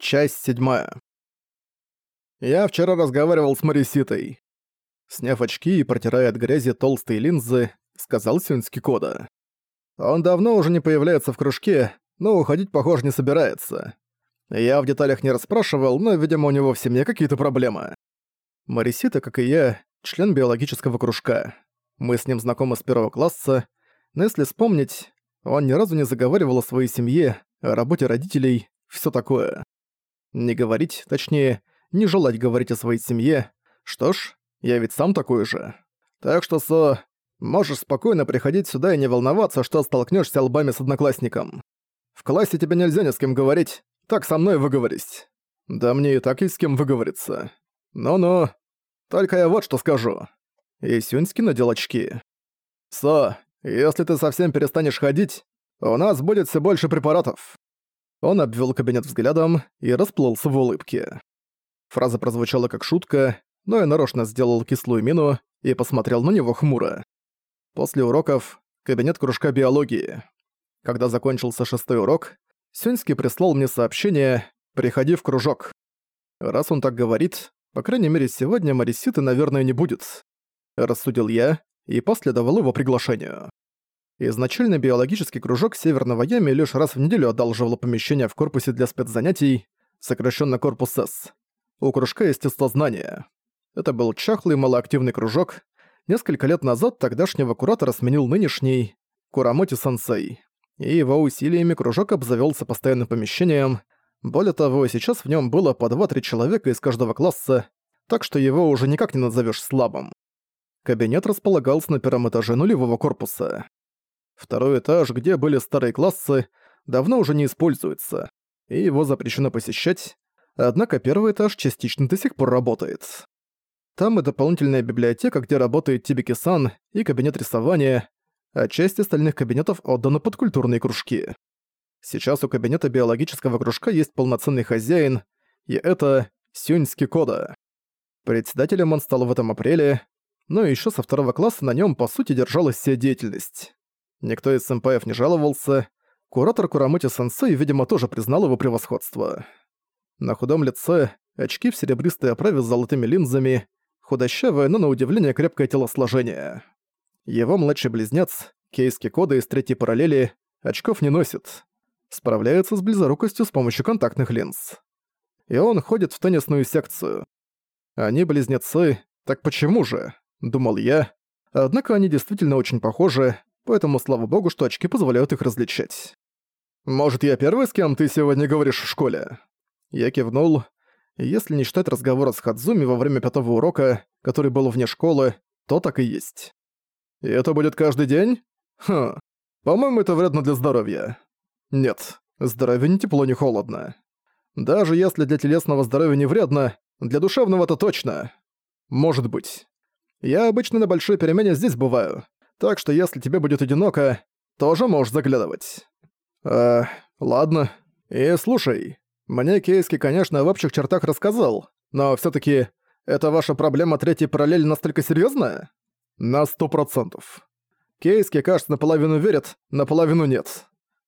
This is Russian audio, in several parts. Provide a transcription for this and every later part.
Часть седьмая. Я вчера разговаривал с Мариситой. Сняв очки и протирая от грязи толстые линзы, сказал Сюнски Кода. Он давно уже не появляется в кружке, но уходить, похоже, не собирается. Я в деталях не расспрашивал, но, видимо, у него в семье какие-то проблемы. Марисита, как и я, член биологического кружка. Мы с ним знакомы с первого класса, но если вспомнить, он ни разу не заговаривал о своей семье, о работе родителей, все такое. Не говорить, точнее, не желать говорить о своей семье. Что ж, я ведь сам такой же. Так что, Со, можешь спокойно приходить сюда и не волноваться, что столкнешься лбами с одноклассником. В классе тебе нельзя ни с кем говорить, так со мной выговорись. Да мне и так есть с кем выговориться. Ну-ну, только я вот что скажу. И Сюньский надел очки. Со, если ты совсем перестанешь ходить, у нас будет все больше препаратов. Он обвел кабинет взглядом и расплылся в улыбке. Фраза прозвучала как шутка, но я нарочно сделал кислую мину и посмотрел на него хмуро. После уроков — кабинет кружка биологии. Когда закончился шестой урок, Сюньский прислал мне сообщение «Приходи в кружок». Раз он так говорит, по крайней мере сегодня Мариситы, наверное, не будет. Рассудил я и последовал его приглашению. Изначально биологический кружок Северного Ями лишь раз в неделю одалживал помещение в корпусе для спецзанятий, сокращенно корпус С. У кружка естествознания. Это был чахлый малоактивный кружок. Несколько лет назад тогдашнего куратора сменил нынешний Курамоти-сенсей. И его усилиями кружок обзавелся постоянным помещением. Более того, сейчас в нем было по 2-3 человека из каждого класса, так что его уже никак не назовешь слабым. Кабинет располагался на первом этаже нулевого корпуса. Второй этаж, где были старые классы, давно уже не используется, и его запрещено посещать, однако первый этаж частично до сих пор работает. Там и дополнительная библиотека, где работает Тибики-сан, и кабинет рисования, а часть остальных кабинетов отдана под культурные кружки. Сейчас у кабинета биологического кружка есть полноценный хозяин, и это Сюньский Кода. Председателем он стал в этом апреле, но еще со второго класса на нем по сути держалась вся деятельность. Никто из сэмпаев не жаловался. Куратор Курамути-сенсей, видимо, тоже признал его превосходство. На худом лице, очки в серебристой оправе с золотыми линзами, худощавое, но на удивление крепкое телосложение. Его младший близнец, Кейски Кода из третьей параллели, очков не носит. Справляется с близорукостью с помощью контактных линз. И он ходит в теннисную секцию. Они близнецы, так почему же? Думал я. Однако они действительно очень похожи, поэтому слава богу, что очки позволяют их различать. «Может, я первый, с кем ты сегодня говоришь в школе?» Я кивнул. Если не считать разговора с Хадзуми во время пятого урока, который был вне школы, то так и есть. «И это будет каждый день? Хм, по-моему, это вредно для здоровья». «Нет, здоровье не тепло, не холодно. Даже если для телесного здоровья не вредно, для душевного-то точно. Может быть. Я обычно на большой перемене здесь бываю, так что если тебе будет одиноко, тоже можешь заглядывать. Э, ладно. И слушай, мне Кейски, конечно, в общих чертах рассказал, но все таки это ваша проблема третьей параллели настолько серьезная? На сто процентов. Кейски, кажется, наполовину верит, наполовину нет.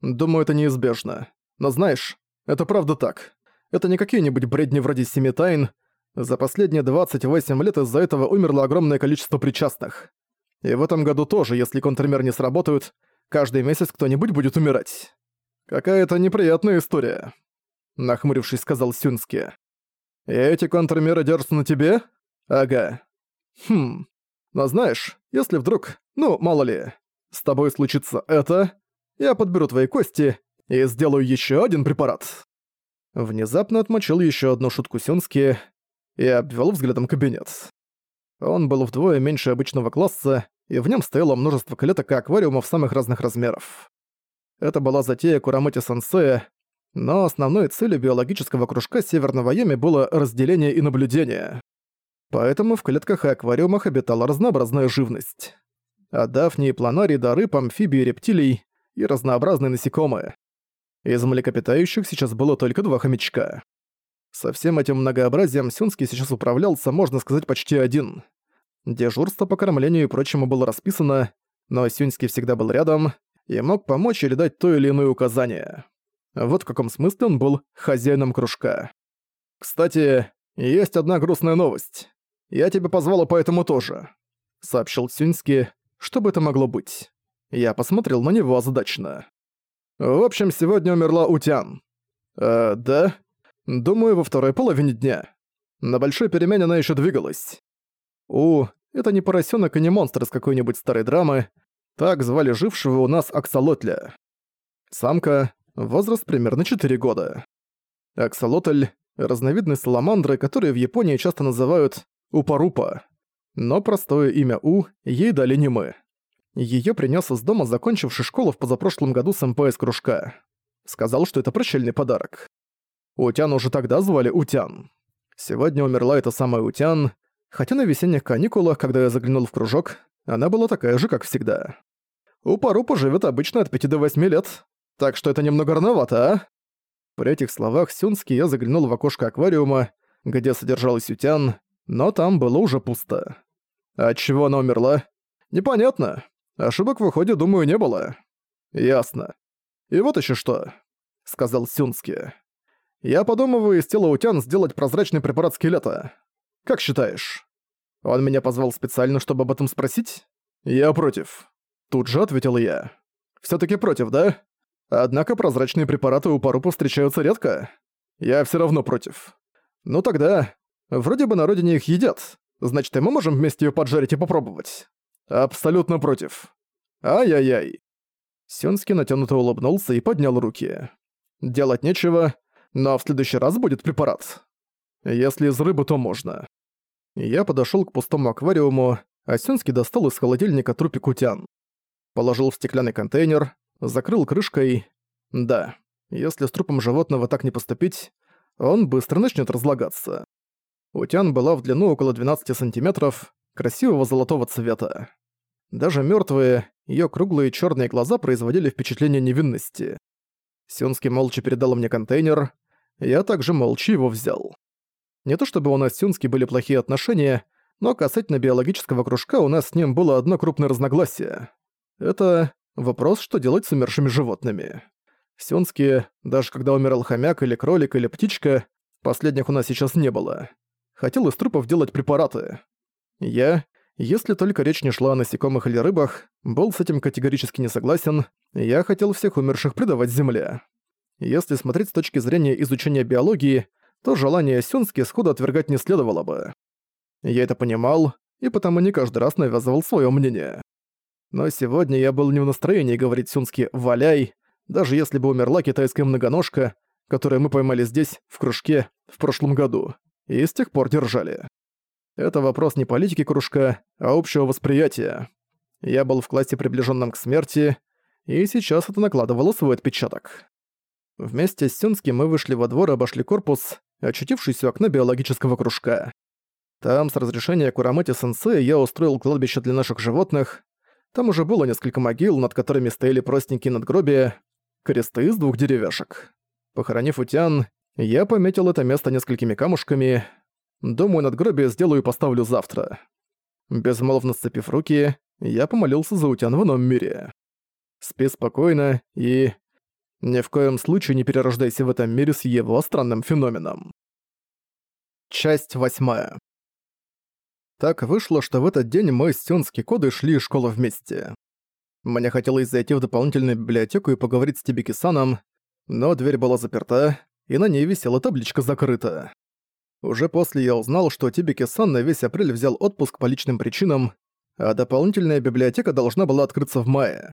Думаю, это неизбежно. Но знаешь, это правда так. Это не какие-нибудь бредни вроде Семи Тайн. За последние 28 лет из-за этого умерло огромное количество причастных. И в этом году тоже, если контрмер не сработают, каждый месяц кто-нибудь будет умирать. Какая-то неприятная история», — нахмурившись, сказал Сюнски. «И эти контрмеры держатся на тебе? Ага. Хм. Но знаешь, если вдруг, ну, мало ли, с тобой случится это, я подберу твои кости и сделаю еще один препарат». Внезапно отмочил еще одну шутку Сюнски и обвел взглядом кабинет. Он был вдвое меньше обычного класса, и в нем стояло множество клеток и аквариумов самых разных размеров. Это была затея Курамати-сенсея, но основной целью биологического кружка Северного Ями было разделение и наблюдение. Поэтому в клетках и аквариумах обитала разнообразная живность. А дафнии, планарий, до рыб, амфибий, рептилий и разнообразные насекомые. Из млекопитающих сейчас было только два хомячка. Со всем этим многообразием Сюнский сейчас управлялся, можно сказать, почти один. Дежурство по кормлению и прочему было расписано, но Сюньский всегда был рядом и мог помочь или дать то или иное указание. Вот в каком смысле он был хозяином кружка. «Кстати, есть одна грустная новость. Я тебя позвала поэтому тоже», — сообщил Сюньски, что бы это могло быть. Я посмотрел на него озадаченно. «В общем, сегодня умерла Утян». «Э, да? Думаю, во второй половине дня. На большой перемене она еще двигалась. У, это не поросенок и не монстр из какой-нибудь старой драмы. Так звали жившего у нас Аксолотля. Самка, возраст примерно 4 года. Аксолотль — разновидность саламандры, которые в Японии часто называют Упарупа. Но простое имя У ей дали не мы. Её принёс из дома закончивший школу в позапрошлом году сэмпай из кружка. Сказал, что это прощальный подарок. Утян уже тогда звали Утян. Сегодня умерла эта самая Утян, хотя на весенних каникулах, когда я заглянул в кружок, она была такая же, как всегда. У Парупа живет обычно от 5 до 8 лет, так что это немного рановато, а? При этих словах Сюнски я заглянул в окошко аквариума, где содержалась Утян, но там было уже пусто. От чего она умерла? Непонятно. Ошибок в уходе, думаю, не было. Ясно. И вот еще что, сказал Сюнски. Я подумываю из тела утян сделать прозрачный препарат скелета. Как считаешь? Он меня позвал специально, чтобы об этом спросить? Я против. Тут же ответил я. все таки против, да? Однако прозрачные препараты у парупа встречаются редко. Я все равно против. Ну тогда, вроде бы на родине их едят. Значит, и мы можем вместе ее поджарить и попробовать. Абсолютно против. Ай-яй-яй. Сёнски натянуто улыбнулся и поднял руки. Делать нечего, но в следующий раз будет препарат. Если из рыбы, то можно. Я подошёл к пустому аквариуму, а Сёнски достал из холодильника трупик утян. Положил в стеклянный контейнер, закрыл крышкой. Да, если с трупом животного так не поступить, он быстро начнет разлагаться. Утян была в длину около 12 сантиметров, красивого золотого цвета. Даже мертвые, ее круглые черные глаза производили впечатление невинности. Сюнский молча передал мне контейнер, я также молча его взял. Не то чтобы у нас с Сюнски были плохие отношения, но касательно биологического кружка у нас с ним было одно крупное разногласие. Это вопрос, что делать с умершими животными. Сюнски, даже когда умирал хомяк или кролик или птичка, последних у нас сейчас не было хотел из трупов делать препараты. Я, если только речь не шла о насекомых или рыбах, был с этим категорически не согласен, я хотел всех умерших предавать земле. Если смотреть с точки зрения изучения биологии, то желание Сюнски сходу отвергать не следовало бы. Я это понимал, и потому не каждый раз навязывал свое мнение. Но сегодня я был не в настроении говорить Сюнски «валяй», даже если бы умерла китайская многоножка, которую мы поймали здесь, в кружке, в прошлом году и с тех пор держали. Это вопрос не политики кружка, а общего восприятия. Я был в классе приближенном к смерти, и сейчас это накладывало свой отпечаток. Вместе с Сюнски мы вышли во двор и обошли корпус, очутившийся у окна биологического кружка. Там, с разрешения Курамати-сенсея, я устроил кладбище для наших животных. Там уже было несколько могил, над которыми стояли простенькие надгробия, кресты из двух деревяшек. Похоронив утян, я пометил это место несколькими камушками. Думаю, надгробие сделаю и поставлю завтра. Безмолвно сцепив руки, я помолился за утян в ином мире. Спи спокойно и... Ни в коем случае не перерождайся в этом мире с его странным феноменом. Часть восьмая. Так вышло, что в этот день мы с Сёнски Коды шли в школу вместе. Мне хотелось зайти в дополнительную библиотеку и поговорить с Тибики-саном, но дверь была заперта, и на ней висела табличка «Закрыто». Уже после я узнал, что Тибики-сан на весь апрель взял отпуск по личным причинам, а дополнительная библиотека должна была открыться в мае.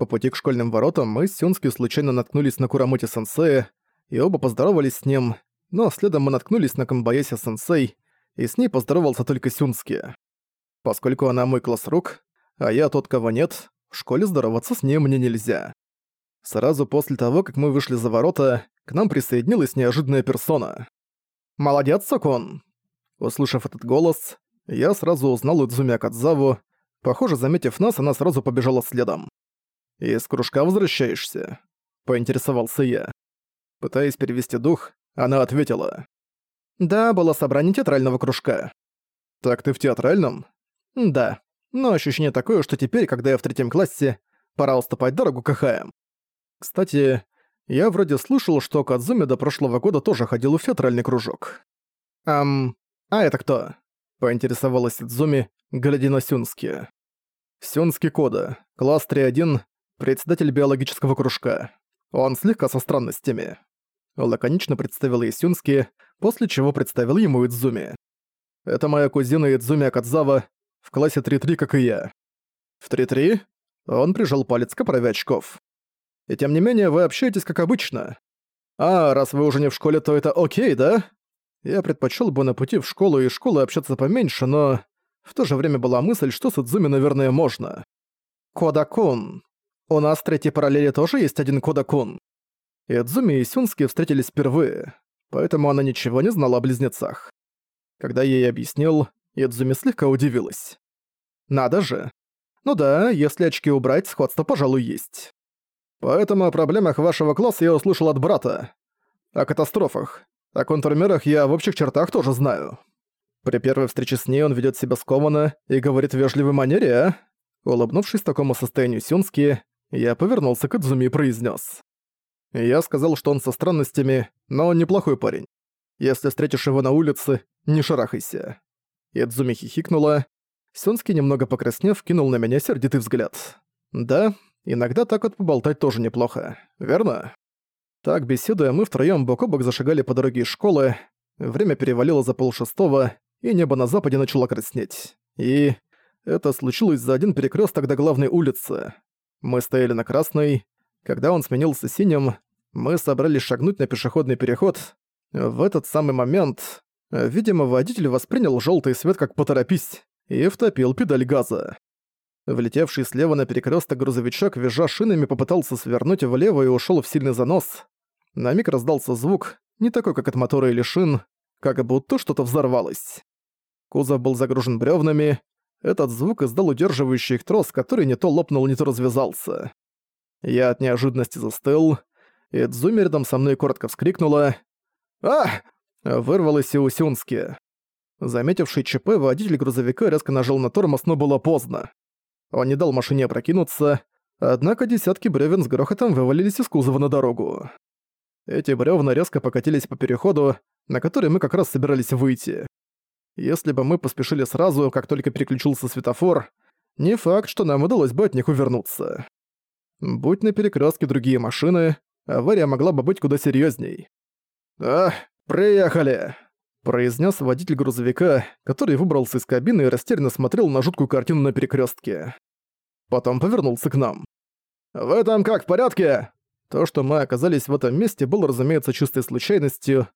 По пути к школьным воротам мы с Сюнски случайно наткнулись на Курамути-сенсея, и оба поздоровались с ним, но следом мы наткнулись на Камбаяси-сенсей, и с ней поздоровался только Сюнски. Поскольку она мой класс рук, а я тот, кого нет, в школе здороваться с ней мне нельзя. Сразу после того, как мы вышли за ворота, к нам присоединилась неожиданная персона. «Молодец, Сокон!» Услышав этот голос, я сразу узнал Идзуми Акадзаву. Похоже, заметив нас, она сразу побежала следом. «Из кружка возвращаешься?» — поинтересовался я. Пытаясь перевести дух, она ответила. «Да, было собрание театрального кружка». «Так ты в театральном?» «Да. Но ощущение такое, что теперь, когда я в третьем классе, пора уступать дорогу КХМ. Кстати, Я вроде слышал, что Кадзуми до прошлого года тоже ходил в театральный кружок. «Ам, а это кто?» — поинтересовалась Идзуми, глядя на Сюнски. Сюнски Кода, класс 3-1, председатель биологического кружка. Он слегка со странностями. Лаконично представил ей Сюнски, после чего представил ему Идзуми. «Это моя кузина Идзуми Акадзава, в классе 3-3, как и я». «В 3-3?» Он прижал палец к оправе очков. «И тем не менее, вы общаетесь как обычно. А, раз вы уже не в школе, то это окей, да?» Я предпочел бы на пути в школу и школы общаться поменьше, но... В то же время была мысль, что с Идзуми, наверное, можно. Кодакун. У нас в третьей параллели тоже есть один Кодакун. Идзуми и Сюнски встретились впервые, поэтому она ничего не знала о близнецах. Когда я ей объяснил, Идзуми слегка удивилась. «Надо же. Ну да, если очки убрать, сходство, пожалуй, есть. Поэтому о проблемах вашего класса я услышал от брата. О катастрофах. О контрмерах я в общих чертах тоже знаю. При первой встрече с ней он ведет себя скованно и говорит в вежливой манере, а? Улыбнувшись такому состоянию Сюнски, я повернулся к Идзуми и произнес: Я сказал, что он со странностями, но он неплохой парень. Если встретишь его на улице, не шарахайся. Идзуми хихикнула. Сюнски, немного покраснев, кинул на меня сердитый взгляд. Да, иногда так вот поболтать тоже неплохо, верно? Так, беседуя, мы втроём бок о бок зашагали по дороге из школы. Время перевалило за полшестого, и небо на западе начало краснеть. И это случилось за один перекрёсток до главной улицы. Мы стояли на красной. Когда он сменился синим, мы собрались шагнуть на пешеходный переход. В этот самый момент, видимо, водитель воспринял жёлтый свет как «поторопись» и втопил педаль газа. Влетевший слева на перекрёсток грузовичок, визжа шинами, попытался свернуть влево и ушёл в сильный занос. На миг раздался звук, не такой, как от мотора или шин, как будто что-то взорвалось. Кузов был загружен бревнами. Этот звук издал удерживающий их трос, который не то лопнул, не то развязался. Я от неожиданности застыл, и Дзуми рядом со мной коротко вскрикнула. «А!» — вырвалось и Усюнски. Заметивший ЧП, водитель грузовика резко нажал на тормоз, но было поздно. Он не дал машине опрокинуться, однако десятки бревен с грохотом вывалились из кузова на дорогу. Эти бревна резко покатились по переходу, на который мы как раз собирались выйти. Если бы мы поспешили сразу, как только переключился светофор, не факт, что нам удалось бы от них увернуться. Будь на перекрестке другие машины, авария могла бы быть куда серьезней. «Ах, приехали!» – произнес водитель грузовика, который выбрался из кабины и растерянно смотрел на жуткую картину на перекрестке. Потом повернулся к нам. «Вы там как, в порядке?» То, что мы оказались в этом месте, было, разумеется, чистой случайностью.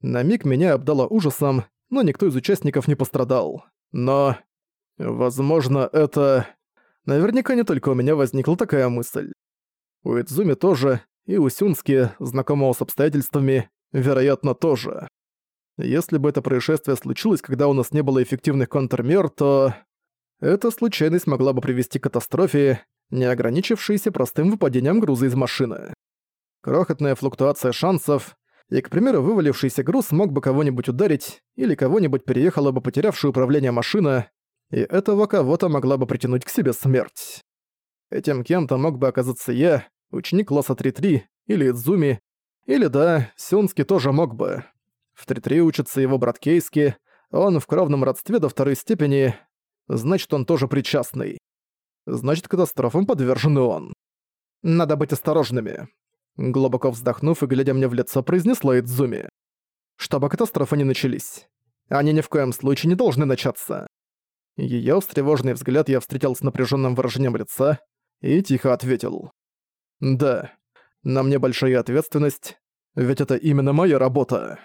На миг меня обдало ужасом, но никто из участников не пострадал. Но... Возможно, это... Наверняка не только у меня возникла такая мысль. У Идзуми тоже, и у Сюнски, знакомого с обстоятельствами, вероятно, тоже. Если бы это происшествие случилось, когда у нас не было эффективных контрмер, то... Эта случайность могла бы привести к катастрофе, не ограничившейся простым выпадением груза из машины. Крохотная флуктуация шансов, и, к примеру, вывалившийся груз мог бы кого-нибудь ударить, или кого-нибудь переехала бы потерявшая управление машина, и этого кого-то могла бы притянуть к себе смерть. Этим кем-то мог бы оказаться я, ученик класса 3-3, или Идзуми, или да, Сюнски тоже мог бы. В 3-3 учится его брат Кейски, он в кровном родстве до второй степени, значит, он тоже причастный. Значит, катастрофам подвержен и он. Надо быть осторожными. Глубоко вздохнув и глядя мне в лицо, произнесла Идзуми. Чтобы катастрофы не начались. Они ни в коем случае не должны начаться. Её встревоженный взгляд я встретил с напряженным выражением лица и тихо ответил. «Да, на мне большая ответственность, ведь это именно моя работа».